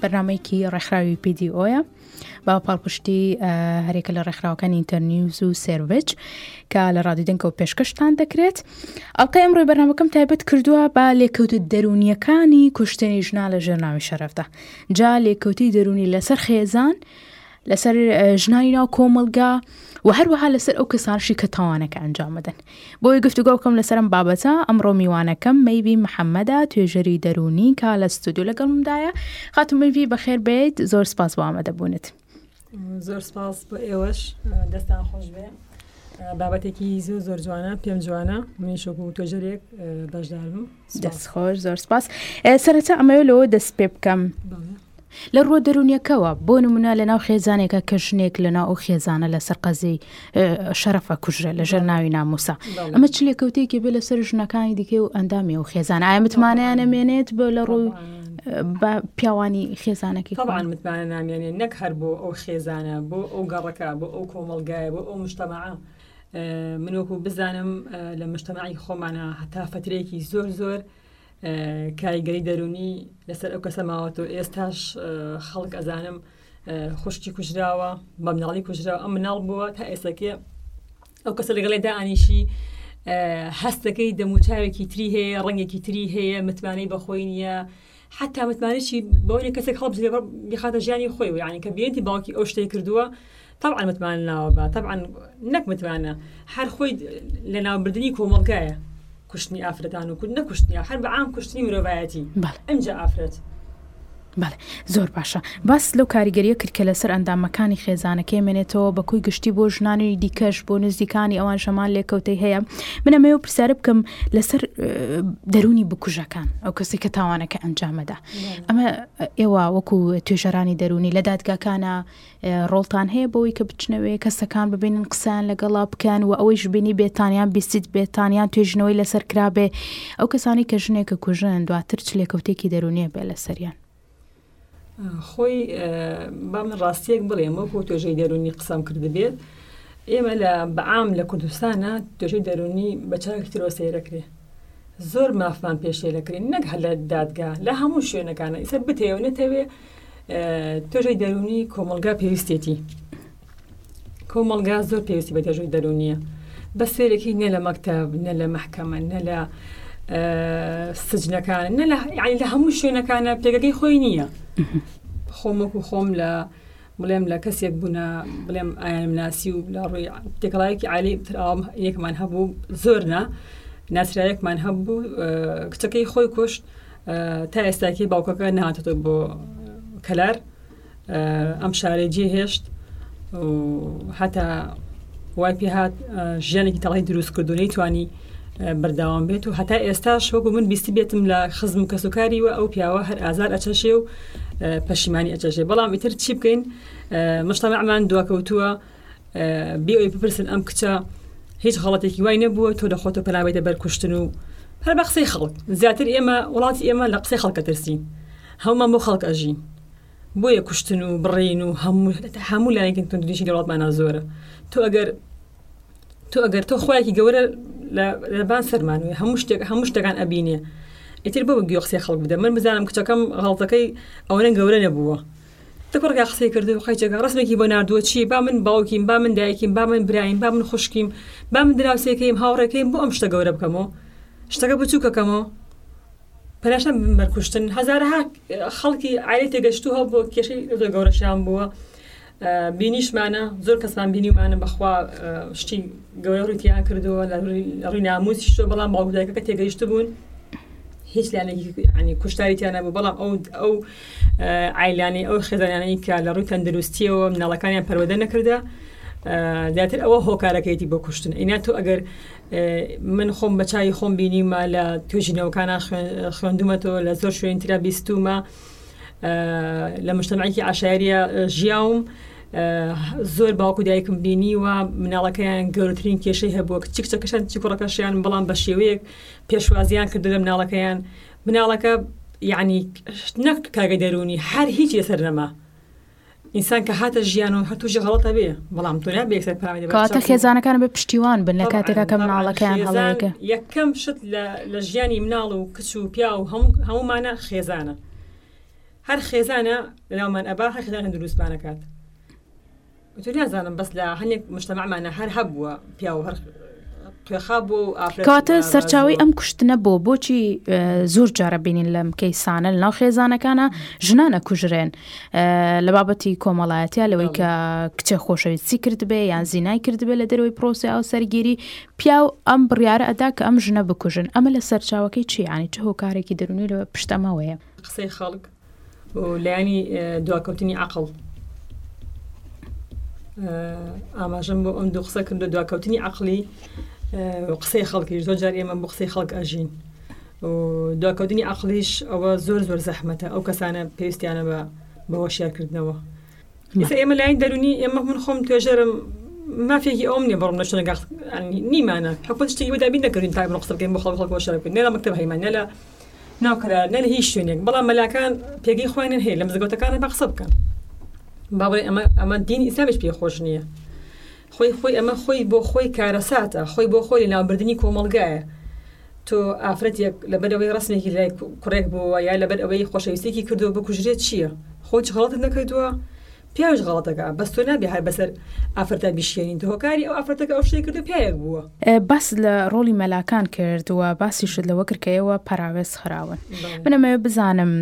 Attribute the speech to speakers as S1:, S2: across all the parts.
S1: بەرنامەیەکی ڕێکخراوی پیدیۆیە بە پاڵپشتی هەرێکە لە ڕێکخراوەکانی ئینتەرنیوز و سێرڤچ کە لە ڕادی دەنکە و پێشکەشتان دەکرێت ئەڵلقە ئەم ڕێ بەرنامەکەم تایبەت کردووە با لێکەوتە دەرونیەکانی کوشتنی ژنا لە ژێرناوی شەرەفدا جا لێکەوتی دەرونی لەسەر خێزان لەسەر ژنانی ناو کۆمەلگا و هەروەها لەسەر ئەو کەسانشی کە تاوانەکە ئەنجامدەن بۆی گفتوگە بکەم لەسرم بابەتە ئەمڕۆ میوانەکەم مەیبی محەممەدا توێژەری دەرونی کا لە ستودیو لەگەڵمدایە خاتمەوی بەخێر بێت زۆر سپاس بۆ ئامادەبوونت
S2: زۆر سپاس بۆ ئێوەش دەستان خۆش بێ بابەتێکی زۆر زۆر جوانە پێم جوانە منیشک و توێژەرێک بەشدارم
S1: دەست خۆش زۆر سپاس سەرەتا ئەمەوێت لەوە دەست پێ بکەم لە ڕوە دەرونیەکەوە بۆ نمونا لە ناو خێزانێکە کە ژنێک لە ناو ئەو خێزانە لەسەر قەزی شەرەفە کوژرە لە ژەر ناوی ناموسا ئەمە چ لێکەوتێکی بێ لەسەر ژنەکانی دیکە و ئەندامی و خێزان ئایا متمانیان نەمێنێت بۆ لە ڕووی بە پیاوانی خێزانەکەی
S2: خۆوان متمانە نامێنێ نەک هەر بۆ ئەو خێزانە بۆ ئەو گەڕەکە بۆ ئەو کۆمەلگایە بۆ ئەو مشتەماعە من وەکو بزانم لە مشتمەعی خۆمانە هەتا فترەیەکی زۆر زۆر کاریگەری دەرونی لەسەر ئەو کەسە ماوەتەوە ئێستاش خەڵک ئەزانم خوشتی کوژراوە بە مناڵی کوژراوە ئەم مناڵ بووە تا ئێسەکە ئەو کەسە لەگەڵێدا ئانیشی هەستەکەی دەموچاوێکی تری هەیە ڕەنگێکی تری هەیە متمانەی بەخۆی نیە حەتتا متمانەیەکی بەوە نیە کەسێک هەڵبجرێ بیخاتە ژیانی خۆی و یانی کە بینتی باوکی ئەو شتەی کردووە طبعا متمانە ناوە بە طبعا نەک متمانە هەر خۆی لە ناوبردنی کۆمەڵگایە کوشتنی ئافرەتان و کورد نەکوشتنی هەر بە عام کوشتنی مرۆڤایەتی ئەمجا ئافرەت
S1: بەڵێ زۆر باشە باست لەو کاریگەریە کرد کە لەسەر ئەندامەکانی خێزانەکەی مێنێتەوە بە کۆی گشتی بۆ ژنانی دیکەش بۆ نزیکانی ئەوان ژەمان لێکەوتەی هەیە من ئەمەی و پرسیارە بکەم لەسەر دەرونی بکوژەکان ئەو کەسی کە تاوانەکە ئەنجامەدا ئەمە ئێوە وەکو توێژەرانی دەرونی لە دادگاکانە ڕۆڵتان هەیە بۆی کە بچنەوەی کەسەکان ببینن قسەیان لەگەڵا بکەن و ئەوەی ژبینی بێتانیان بیست بێتانیان توێژنەوەی لەسەر کرابێ ئەو کەسانی کە ژنێکە کوژن دواتر چ لێکەوتێکی دەرونیە بێ لەسەریان
S2: خۆی با من ڕاستیەک بڵێم وەکو توێژەی دەرونی قسەم کردبێت ئێمە لە بەعام لە کوردستانە توێژەی دەرونی بە چاوێکی ترۆ سەیرەکرێ زۆر مافمان پێشێ دەکرێن نەک هەر لە دادگا لە هەموو شوێنەکانە ئیسە بتەوێ نەتەوێ توێژەی دەرونی کۆمەلگا پێویستێتی کۆمەڵگا زۆر پێویستی بە دەژووی دەروونیە بە سێرەکی نە لە مەکتب نە لە محکەمە نە لە سجنەکان نە لە هەموو شوێنەکانە پێگەکەی خۆی نییە خۆمەک و خۆم لە بڵێم لە کەسێک بوونە بڵێم ئایم ناسی و لە ڕووی تێکڵایەکی عالی ترام یەکمان هەبوو زۆر نا ناسرایەکمان هەبوو کچەکەی خۆی کوشت تا ئێستاکی باوکەکە نهاتەوە بۆ کەلار ئەم شارەی جێ هێشت و هەتا وای پێ هات ژیانێکی تەڵی دروست کردو نەیتوانی بەرداوام بێت و هەتا ئێستا شۆک من بیستی بێتم لە خزم و کەسوکاری و ئەو پیاوە هەر ئازار ئەچەشێ و پەشیمانی ئەچەشێ بەڵام ئیتر چی بکەین مشتەمەمان دواکەوتووە بێ ئەوی بپرسن ئەم کچە هیچ غڵەتێکی وای نەبووە تۆ لە خۆتۆ پەنابێتە بەرکوشتن و هەر بە قسەی خەڵک زیاتر ئێمە وڵاتی ئێمە لە قسەی خەڵکە ترسین هەومان بۆ خەڵک ئەژین بۆیە کوشتن و بڕین و هەموو هەموو لایەنگن توندوتیژی لە وڵاتمانە زۆرە تۆ ئەگەر تۆ ئەگەر تۆ خۆیەکی گەورە لەبان سەرمانوێ هەموو شتێک هەموو شتەکان ئەبینێ ئیتر بۆ گوێ قسەی خەڵک بدە من بزانم کچەکەم غەڵتەکەی ئەوەنە گەورە نەبووە تکڕگا قسەی کردو قەیچەکە ڕسمێکی بۆ نردووە چی با من باوکیم با من دایکیم با من برایم با من خوشکیم با من دراوسێکەیم هاوڕێکەیم بۆ ئەم شتە گەورە بکەمەوە شتەکە بچووکەکەمەوە پەرەشان بن بەر کوشتن هەزارەها خەڵکی عائلەی تێگەشتوو هەبوو کێشەی زۆر گەورەشیان بووە بینیشمانە زۆر کەسمان بینیمانە بەخوا شتی گەورە ڕوتیان کردووە لە ڕووی ناموسی شۆ بەڵام باڵودایکەکە تێگەیشت بوون هیچ لایەنێکی کوشتاری تیانە بوو بەڵام ئەو ئەو ئایلانی ئەو خێزانانی کە لە ڕووی تەندروستیەوە مناڵەکانیان پەروەدە نەکردە زیاتر ئەوە هۆکارەکەیتی بۆ کوشتن ئینا تۆ ئەگەر من خۆم بە چاوی خۆم بینیومە لە توێژینەوەکانا خوێندومەتەوە لە زۆر شوێنی ترا بیستومە لە مشتمەکی عشاریە ژیاوم زۆر باوکو دایکم بینیوە مناڵەکەیان گەورەترین کێشەی هەبووە کچ کچەکەشان چی کوڕەکەشیان بەڵام بە شێوەیەک پێشوازیان کردو لە مناڵەکەیان مناڵەکە یعنی نەک کاگە دەرونی هەر هیچ لەسەر نەما ئینسان کە هاتە ژیان و هەر تووشی غەڵەت ئەبێ، بەڵام تۆ نابێ
S1: یەکسەر پەراوێ دەبەی کەواتە خێزانەکانم بێ پشتیوان بن لە تەبعەن، کاتێکا کە تەبعەن مناڵەکەیان خێزان هەڵەیەکە
S2: یەکەم شت لە لە ژیانی مناڵ و کچ و پیا و هەموو هەموومانە خێزانە هەر خێزانە لەناومان ئەبا هەر خێزانە دروستمان ئەکات ئەتوو نازانم بەس لە هەنێک مشتەمەعمانە هەر هەبووە پیا و هەر
S1: کوێخا بووە و ئافرەت کەواتە سەرچاوەی ئەم کوشتنە بۆ بۆچی زۆر جارە بینین لەم کەیسانە لەناو خێزانەکانە ژنان ئەکوژرێن لە بابەتی کۆمەڵایەتە لەوەی کە کچێ خۆشەویستی کردبێ یان زینای کردبێ لە دەرەوەی پرۆسی ئەو سەرگیری پیا و ئەم بڕیارە ئەدا کە ئەم ژنە بکوژن ئەمە لە سەرچاوەکەی چی عنی چ هۆکارێکی دەرونی لە پشتەمەوەیە
S2: قسەی خەڵک و لایەنی دواکەوتنی عەقڵ ئاماژەم بۆ ئەم دوو قسە کردو دواکەوتنی عەقلی قسەی خەڵکیش زۆر جار ئێمە بۆ قسەی خەڵک ئەژین دواکەوتنی عقلیش ئەوە زۆر زۆر زەحمەتە ئەو کەسانە پێویستیانە بە بە هۆشیارکردنەوە ئستا ئێمە لای دەرونی ئێمە من خۆم توێژەرم مافێکی ئەوم نیە بڕم نەشتە گەخت نیمانە حکوشتی وەدابی نەکردین تا قسەکەین بۆ خەڵ خەڵک بۆ شەرکرد نێرە مەکتب هەیمانە لە ناوکرا نە لە هیچ شوێنێک بەڵام مەلاکان پێگەی خۆیان هەیە لە مزگەوتەکانە بە قسە بکەن با بڵێ ئەمە ئەمە دینی ئیسلامیش پێ خۆش نییە خۆی خۆی ئەمە خۆی بۆ خۆی کارەساتە خۆی بۆ خۆی ناوبردننی کۆمەلگایە تۆ ئافرەتێک لەبەرەوەی ڕستێکی لای کوڕێک بووە یا لەبەر ئەوەی خۆشەویستێکی کردو بکوژرێت چییە خۆ چ خڵتت نەکردووە پیاویش غەڵەت دەکا بەس تۆ نابێ هەر بەسەر ئافرەتە بیشێنین تۆ هۆکاری ئەو ئافرەتە کە ئەو شتەی کردو پیاوێک بووە.
S1: باست لە ڕۆڵی مەلاکان کرد و باسیشت لەوە کرد کە ئێوە پەراوێز خراون من ئەمەوێ بزانم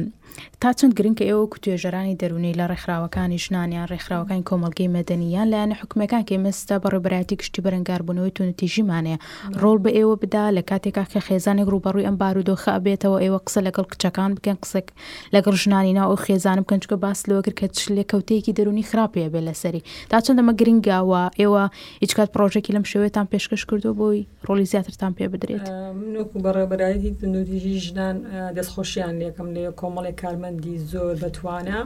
S1: تا چەند گرنگ کە ئێوە کو توێژەرانی دەرونەی لە ڕێکخراوەکانی ژنان یان ڕێکخراوەکانی کۆمەڵگەی مەدەنی یان لایەنە حکومەکان کە مەستا بە ڕێبەرایەتی گشتی بەرەنگاربوونەوەی تونتیژیمانەیە ڕۆڵ بە ئێوە بدا لە کاتێکا کە خێزانێک ڕوبەڕووی ئەم بارودۆخە ئەبێتەوە ئێوە قسە لەگەڵ کچەکان بکەن قسەک لەگەڵ ژنانی ناو ئەو خێزانە بکەن چکە باس لەوە کرد کە چ لێکەوتەیەکی دەرونی خراپی هەبێ لەسەری تا چەند ئەمە گرنگە و ئێوە هیچ کات پرۆژێکی لەم شێوێتان پێشکەش کردو بۆی ڕۆلی زیاترتان پێ بدرێت منۆک و
S2: بەڕێبەرایەتی تندوتیژی ژنان دەستخۆشیان لەکەم لە کۆمەڵی کارمەندی زۆر بەتوانە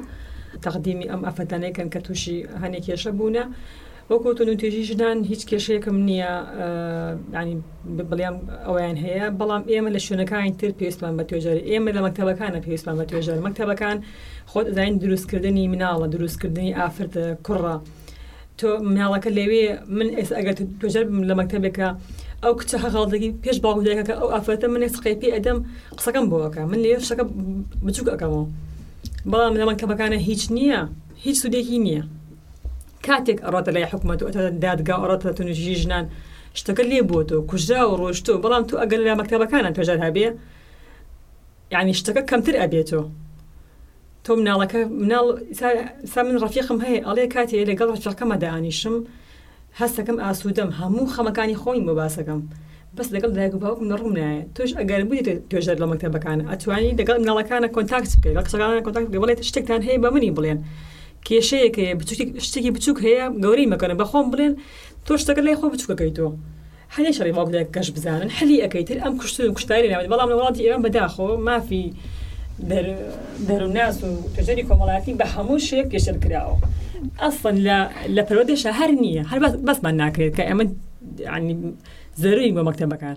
S2: تەقدیمی ئەم ئافەتانەکەن کە تووشی هەنێ کێشە بوونە. وەکو توندوتیژی ژنان هیچ کێشەیەکم نییە یانی بڵێم ئەویان هەیە بەڵام ئێمە لە شوێنەکانی تر پێستمان بە توێژەر ئێمە لە مەکتتەبەکانە پێستمان بە توێژەر مەکتتەبەکان خۆت زین دروستکردنی مناڵە دروستکردنی ئافرەتە کوڕە تۆ مناڵەکە لەوێ من ئێس ئەگەر توێژەر لە مەکتتەبێکە ئەو کچە هەغاڵدەگی پێش باڵودایەکە ئەو ئافرەتە من سقی پێ ئەدەم قسەکەم بۆەکە من لێ شەکە بچووکەکەمەوە بەڵام لە مەکتتەبەکانە هیچ نییە هیچ سودێکی نییە کاتێک ئەڕاتە لای حکومەت و ئەتاتە دادگا و ئەڕاتە لە توندوتیژی ژنان، شتەکە لێ بووەتەوە، کوژراوە و ڕۆیشتووە، بەڵام تۆ ئەگەر لە مەکتەبەکانت پێشدار هەبێ، یانی شتەکە کەمتر ئەبێتەوە. تۆ مناڵەکە مناڵ ئیستا ئیستا من ڕەفیقم هەیە ئەڵێ کاتێ لەگەڵ ڕەفیقەکەمە دانیشم هەستەکەم ئاسوودەم هەموو خەمەکانی خۆیم بۆ باسەکەم بەس لەگەڵ دایک و باوکم لە ڕووم نایە تۆش ئەگەر بوویت پێشدار لە مەکتەبەکانە ئەتوانی لەگەڵ مناڵەکانە کۆنتاکت بکەی لەگەڵ قسەکانە کۆنتاکت بکەی بڵێ شتێکتان هەیە بە منی بڵێن کێشەیەک هەیە بچوکی شتێکی بچوک هەیە گەورەی مەکەنە بەخۆم بڵێن تۆ شتەکە لای خۆ بچوک ئەکەیتۆ حەلێ شەڕی باوک لە کەش بزانن حەلی ئەکەیتر ئەم کوشتن و کوشتاری ناوێت بەڵام لە وڵاتی ئێمە بەداخۆ مافی دەروناس و توێژەری کۆمەڵایەتی بە هەموو شێ پێشێل کراوە ئەسڵەن لە پەرۆدێشە هەر نییە هەر بەسمان ناکرێت کە ئەمە زەروی بۆ
S1: مەکتەبەکان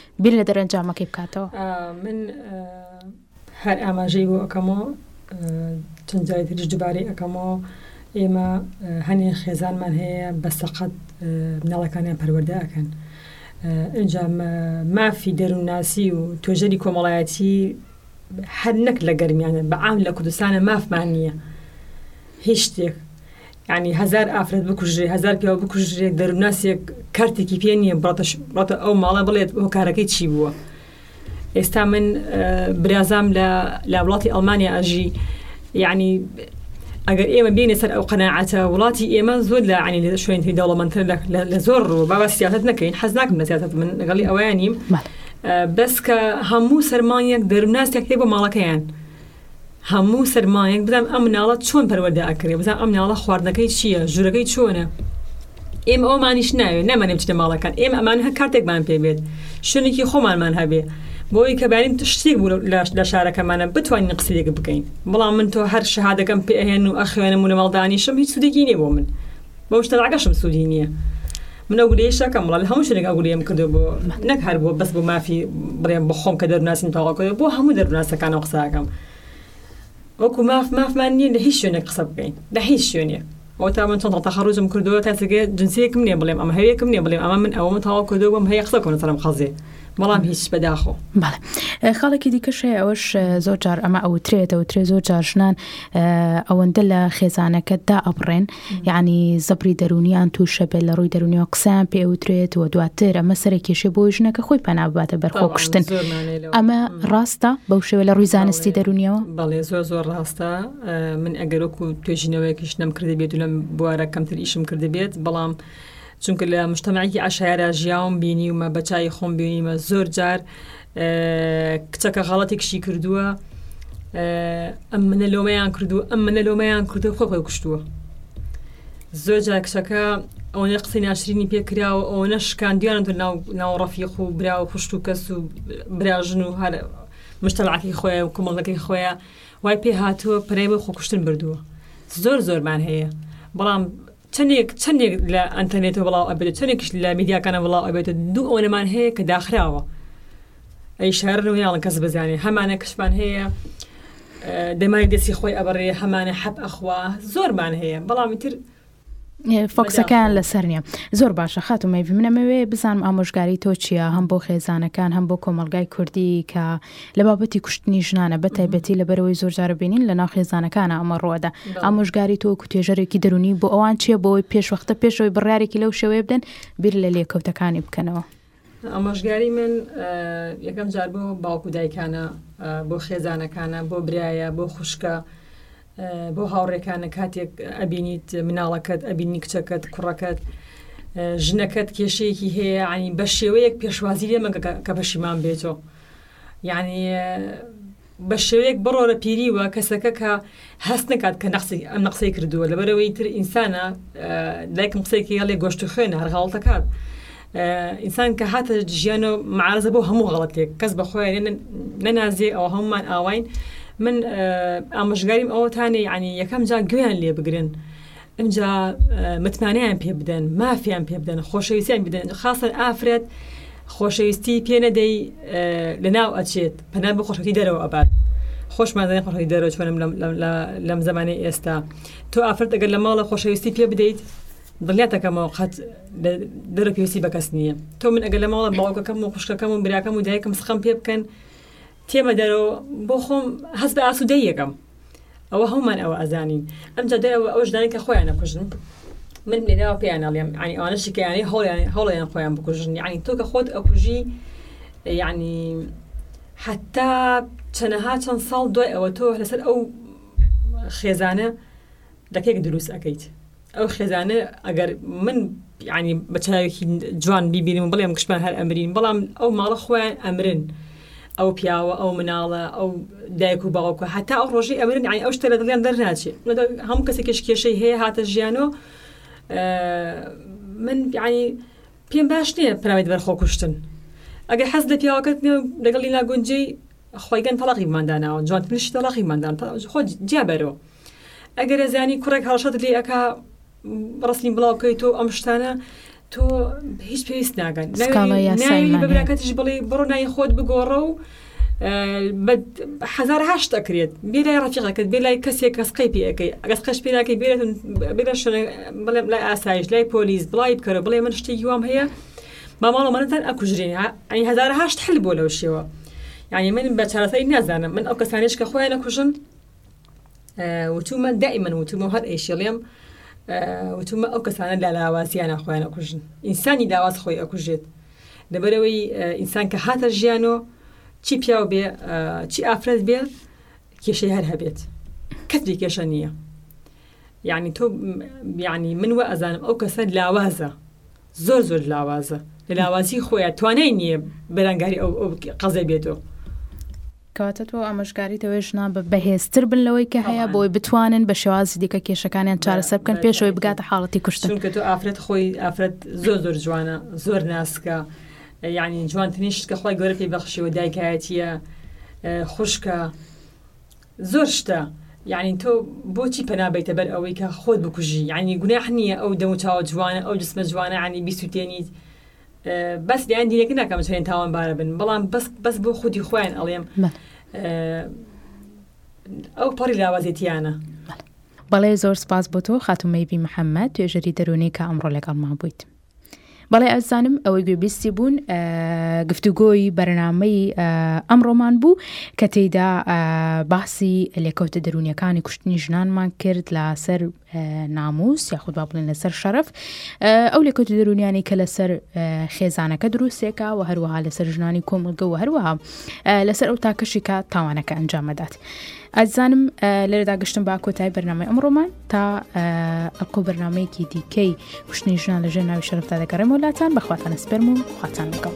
S1: بیر لە دەرەنجامەکەی بکاتەوە
S2: من هەر ئاماژەی بۆ ئەەکەمەوە چەند جاری تریش دوبارەی ئەەکەمەوە ئێمە هەنێ خێزانمان هەیە بە سەقەت مناڵەکانیان پەروەەردە ئەەکەن ئەجا مافی دەروونناسی و توێژەری کۆمەڵایەتی هەر نەک لە گەرمیانە بەعام لە کوردستانە مافمان نییە هیچ شتێک یانی هەزار ئافرەت بکوژرێ هەزار پیاو بکوژرێ دەروناسێک کارتێکی پێ نییە بڕاتە ئەو ماڵە بڵێت هۆکارەکەی چی بووە ئێستا من برازام لە لە وڵاتی ئەڵمانیا ئەژی یعنی ئەگەر ئێمە بینێ سەر ئەو قەنەعاتە وڵاتی ئێمە زۆر لە عینی لە شوێنی دەوڵەمەندتر لە زۆر ڕوو بابا سیاست نەکەین حەز ناکەم لە سیاست من لەگەڵی ئەویان نیم بەس کە هەموو سەرمانیان دەروناستێک هەیە بۆ ماڵەکەیان. هەموو سەرمایەک بزانم ئەم مناڵە چۆن پەروەردە ئەکرێ بزانم ئەم مناڵە خواردنەکەی چییە ژوورەکەی چۆنە ئێمە ئەومانیش ناوێ نامانێ بچنە ماڵەکان ئێمە ئەمان هەر کارتێکمان پێ بێت شوێنێکی خۆمانمان هەبێ بۆی کە بارین شتێک بوو لە شارەکەمانە بتوانین قسەیەک بکەین بەڵام من تۆ هەر شەهادەکەم پێهێن و ئەخوێنم و لە ماڵدانیشم هیچ سودێکی نیە بۆ من بەو شتەڵاگەشم سوودی نییە من ئەو گلەیەی شەکەم وڵا لە هەموو شوێنێک ئەو گلەیەم کردو بۆ نەک هەر بۆ بەس بۆ مافی بڵێم بە خۆم کە دەرناسیم تەواو کردو بۆ هەموو دەرناسەکانم قسە ئەکەم وەکو ماف مافمان نییە لە هیچ شوێنێک قسە بکەین لە هیچ شوێنێک ئەو تا من چەند تەخەڕوجم کردووە کەسێک جنسیەکم نییە بڵێم ئەمە هەویەکم نییە بڵێم ئەمە من ئەوەمە تەواو کردو بۆم هەیە قسە کۆنە سەرم خەزێ بەڵام هیچ بەداخۆ بەڵێ
S1: خاڵێکی دیکە شەیە ئەوەش زۆر جار ئەمە ئەوترێتەوە ترێ زۆر جارژنان ئەوەندە لە خێزانەکەتدا ئەبڕێن یانی زەبری دەرونیان تووشە بێت لە ڕووی دەرونیەوە قسەیان پێ وترێت و دواتر ئەمە سەر کێشێ بۆی ژنەکە خۆی پەنا بباتە بەرخۆ کوشتن ئەمە ڕاستە بەو شێوە لە ڕووی زانستی دەرونیەوە
S2: بەڵێ زۆر زۆر ڕاستە من ئەگەرۆکو توێژینەوەیەکیش نەم کردی بێت و لەم بوارە کەمتر ئیشم کردی بێت بەڵام چونکە لە مشتمەعی عشایرا ژیاوم بینی ومە بەچای خۆم بینیمە زۆر جار کچەکە غەڵەتێکشی کردووە ئەم منە لۆمەیان کردو ئەم منە لۆمەیان کردو خۆ خۆی کوشتووە زۆر جار کچەکە ئەوەنە قسەی ناشرینی پێکراوە ئەوەنە شکاندیانە دە ناو ڕەفیق و برا و خوشت و کەس و براژن و هەر مشتەڵعاتی خۆیان و کومەڵەکەی خۆیان وای پێ هاتووە پرای بۆ خۆکوشتن بردووە زۆر زۆرمان هەیە بەڵام چەندێک چەندێک لە ئەنتەرنێتەوە بڵاو ئەبێت و چەندێکش لە میدیاکانە بڵاو ئەبێت و دوو ئەوەنەمان هەیە کە داخراوە ئەی شارن و یاڵن کەس بزانێ هەمانە کەشمان هەیە دەمای دەستی خۆی ئەبڕێ هەمانە حەب ئەخوا زۆرمان هەیە بەڵامی تر
S1: فۆکسەکان لەسەر نیە زۆر باشە خات و مەوی منەمەوێ بزانم ئامۆژگاری تۆ چییە هەم بۆ خێزانەکان هەم بۆ کۆمەلگای کوردی کە لە بابەتی کوشتنی ژنانە بە تایبەتی لەبەرەوەی زۆرجارە بینین لە ناو خێزانەکانە ئەمە ڕوەدا ئامۆژگاری تۆ کوتێژەرێکی دەرونی بۆ ئەوان چیە بۆی پێشوەختە پێشەوەی بڕارێکی لەو شێوەیە بدەن بیر لە لێکەوتەکانی بکەنەوە.
S2: ئامۆژگاری من یەکەم جار بۆ باوکو دایکانە بۆ خێزانەکانە بۆ برایە بۆ خوشکە بۆ هاوڕێکانە کاتێک ئەبینیت مناڵەکەت ئەبینی کچەکەت کوڕەکەت ژنەکەت کێشەیەکی هەیە ینی بە شێوەیەک پێشوازی لێ مەگە کە بەشیمان بێتەوە یعنی بە شێوەیەک بڕۆرە پیریوە کەسەکە کە هەست نکات کە نقسی ئەم نقسەی کردووە لەبەرەوەی تر ئینسانە لایکم قسەیەکی هەڵێ گۆشت خوێنە هەرغاڵتەکات ئینسان کە هاتە ژیانەوە معارزە بۆ هەموو غەڵەتێک کەس بە خۆیان نەنازێ ئەو هەمومان ئاواین من ئامژگاریم ئەوەتانێ ینی یەکەم جا گوێیان لێ بگرن. ئەجا متمانیان پێ بدەن مافیان پێ بدەن خۆشەویستیان بدەن خاصن ئافرەت خۆشەویستی پێ نەدەی لەناو ئەچێت پەنا بۆ خۆشەتی دەرەوە ئەبات. خۆشمان دەێ خۆشی دەرەوە چۆنم لەم زمانی ئێستا تۆ ئافرەت ئەگەر لە ماڵە خۆشەویستی پێ بدەیت دڵنیات دەکەمەوە قەت لە دەرەوە پێویستی بە کەس نییە تۆ من ئەگەر لە ماڵە باوکەکەم و خوشکەکەم و براکەم و دایکم سقم پێ بکەن تێمە دەرەوە بۆ خۆم هەست بە ئاسوودەی یەکەم ئەوە هەومان ئەوە ئەزانین ئەم جادە ئەوە ئەو ژدانی کە خۆیان نەکوژن من لێراوە پێیان ناڵێم ینی ئەوانە شکیانی هەڵیان خۆیان بکوژن ینی تۆ کە خۆت ئەکوژی ینی حتا چەنەها چەند ساڵ دوای ئەوە تۆ لەسەر ئەو خێزانە دەکێک دروست ئەەکەیت ئەو خێزانە ئەگەر من یعنی بە چاوێکی جوان بیبینم بڵێم گشتمان هەر ئەمرین بەڵام ئەو ماڵە خۆیان ئەمرن ئەو پیاوە ئەو مناڵە ئەو دایک و باوکە هەتا ئەو ڕۆژی ئەمرن ئەی ئەو شتە لە دڵیان دەرناچێ هەموو کەسێکش کێشەی هەیە هاتە ژیانەوە من یعنی پێم باش نییە پراوێت بەرخۆ کوشتن ئەگەر حەز لە پیاوەکەت لەگەڵی ناگونجی خۆیگەن تەڵقیمانداناوە جوانترشی تەڵقیماندان خۆ جیابەرەوە ئەگەر ئەزانی کوڕێک هەڵشەت لێ ئەکا ڕسمی بڵاو بکەیت و ئەم شتانە تۆ هیچ پێویست ناگەن بەبراکەتیش بڵێ بڕۆ نای خۆت بگۆڕە و هزار هەشت دەکرێت بێ لای ڕفیقەکەت بێ لای کەسێک کەس قەی پێەکەی ئەگەس قەش پێراکەی بێرە شوێن بڵێم لای ئاسایش لای پۆلیس بڵای بکەرە بڵێ من شتێکی وام هەیە ماماڵە منتان ئەکوژرێن ئەین هزار هەشت حل بۆ لەو شێوە یعنی من بە چارەسەری نازانم من ئەو کەسانش کە خۆیان نەکوژن وتومە دائیمەن وتومە هەر ئەیشڵێم وتومە ئەو کەسانە لا لاوازیانە خۆیان ئەکوژن ئینسانی داواز خۆی ئەکوژێت لەبەرەوەی ئینسان کە هاتە ژیانۆ چی پیاو بێ چی ئافرەت بێ کێشەی هەر هەبێت کەتری کێشە نییە یعنی تۆ یعنی من وە ئەزانم ئەو کەسە لاوازە زۆر زۆر لاوازە لە لاوازی خۆیان توانای نییە بەرەنگاری ئەو قەزێ بێتەوە
S1: کەواتە تۆ ئامۆژگاری دەوەی ژنان بە بەهێزتر بن لەوەی کە هەیە بۆی بتوانن بە شێوازی دیکە کێشەکانیان چارەسەر بکەن پێشەوەی بگاتە حاڵەتی کوشتن
S2: چونکە تۆ ئافرەت خۆی ئافرەت زۆر زۆر جوانە زۆر ناسکە یعنی جوانترین شتکە خۆی گەورە پێی بەخشیەوە دایکایەتیە خوشکە زۆر شتە یعنی تۆ بۆچی پەنابیتە بەر ئەوەی کە خۆت بکوژی یعنی گوناح نییە ئەو دەموچاوە جوانە ئەو جسمە جوانە عنی بیسووتێنیت بەس بیان دینێک ناکەم چێن تاوان بارە بن بەڵام بەس بەس بۆ خودی خۆیان ئەڵێم ئەو پەڕی لاوازێتیانە
S1: بەڵێ زۆر سپاس بۆ تۆ خاتومەیبی محەممەد توێژەری دەرونی کە ئەمڕۆ لەگەڵمان بوویت. بەڵێ ئەزانم ئەوەی گوێبیستی بوون گفتوگۆی بەرنمەی ئەمڕۆمان بوو کە تێیدا باسی لێکەوتە دەرونیەکانی کوشتنی ژنانمان کرد لەسەر ناموس یاخود با بڵێن لەسەر شەرەف ئەو لە کەوتە دەرونیانی کە لەسەر خێزانەکە دروستێکە و هەروەها لەسەر ژنانی کۆمەلگە و هەروەها لەسەر ئەو تاکەشی کە تاوانەکە ئەنجامەدات. ئازانم لێرەدا گشتم با کۆتای بەرنامەی ئەمڕۆمان تا ئەلقۆ بەرنمەیەکی دیکەی کوشتنی ژنان لە ژێ ناوی شەرفتا دەگەڕێم وڵاتان بەخواتانە سپەرم و خواتان لەگەڵ.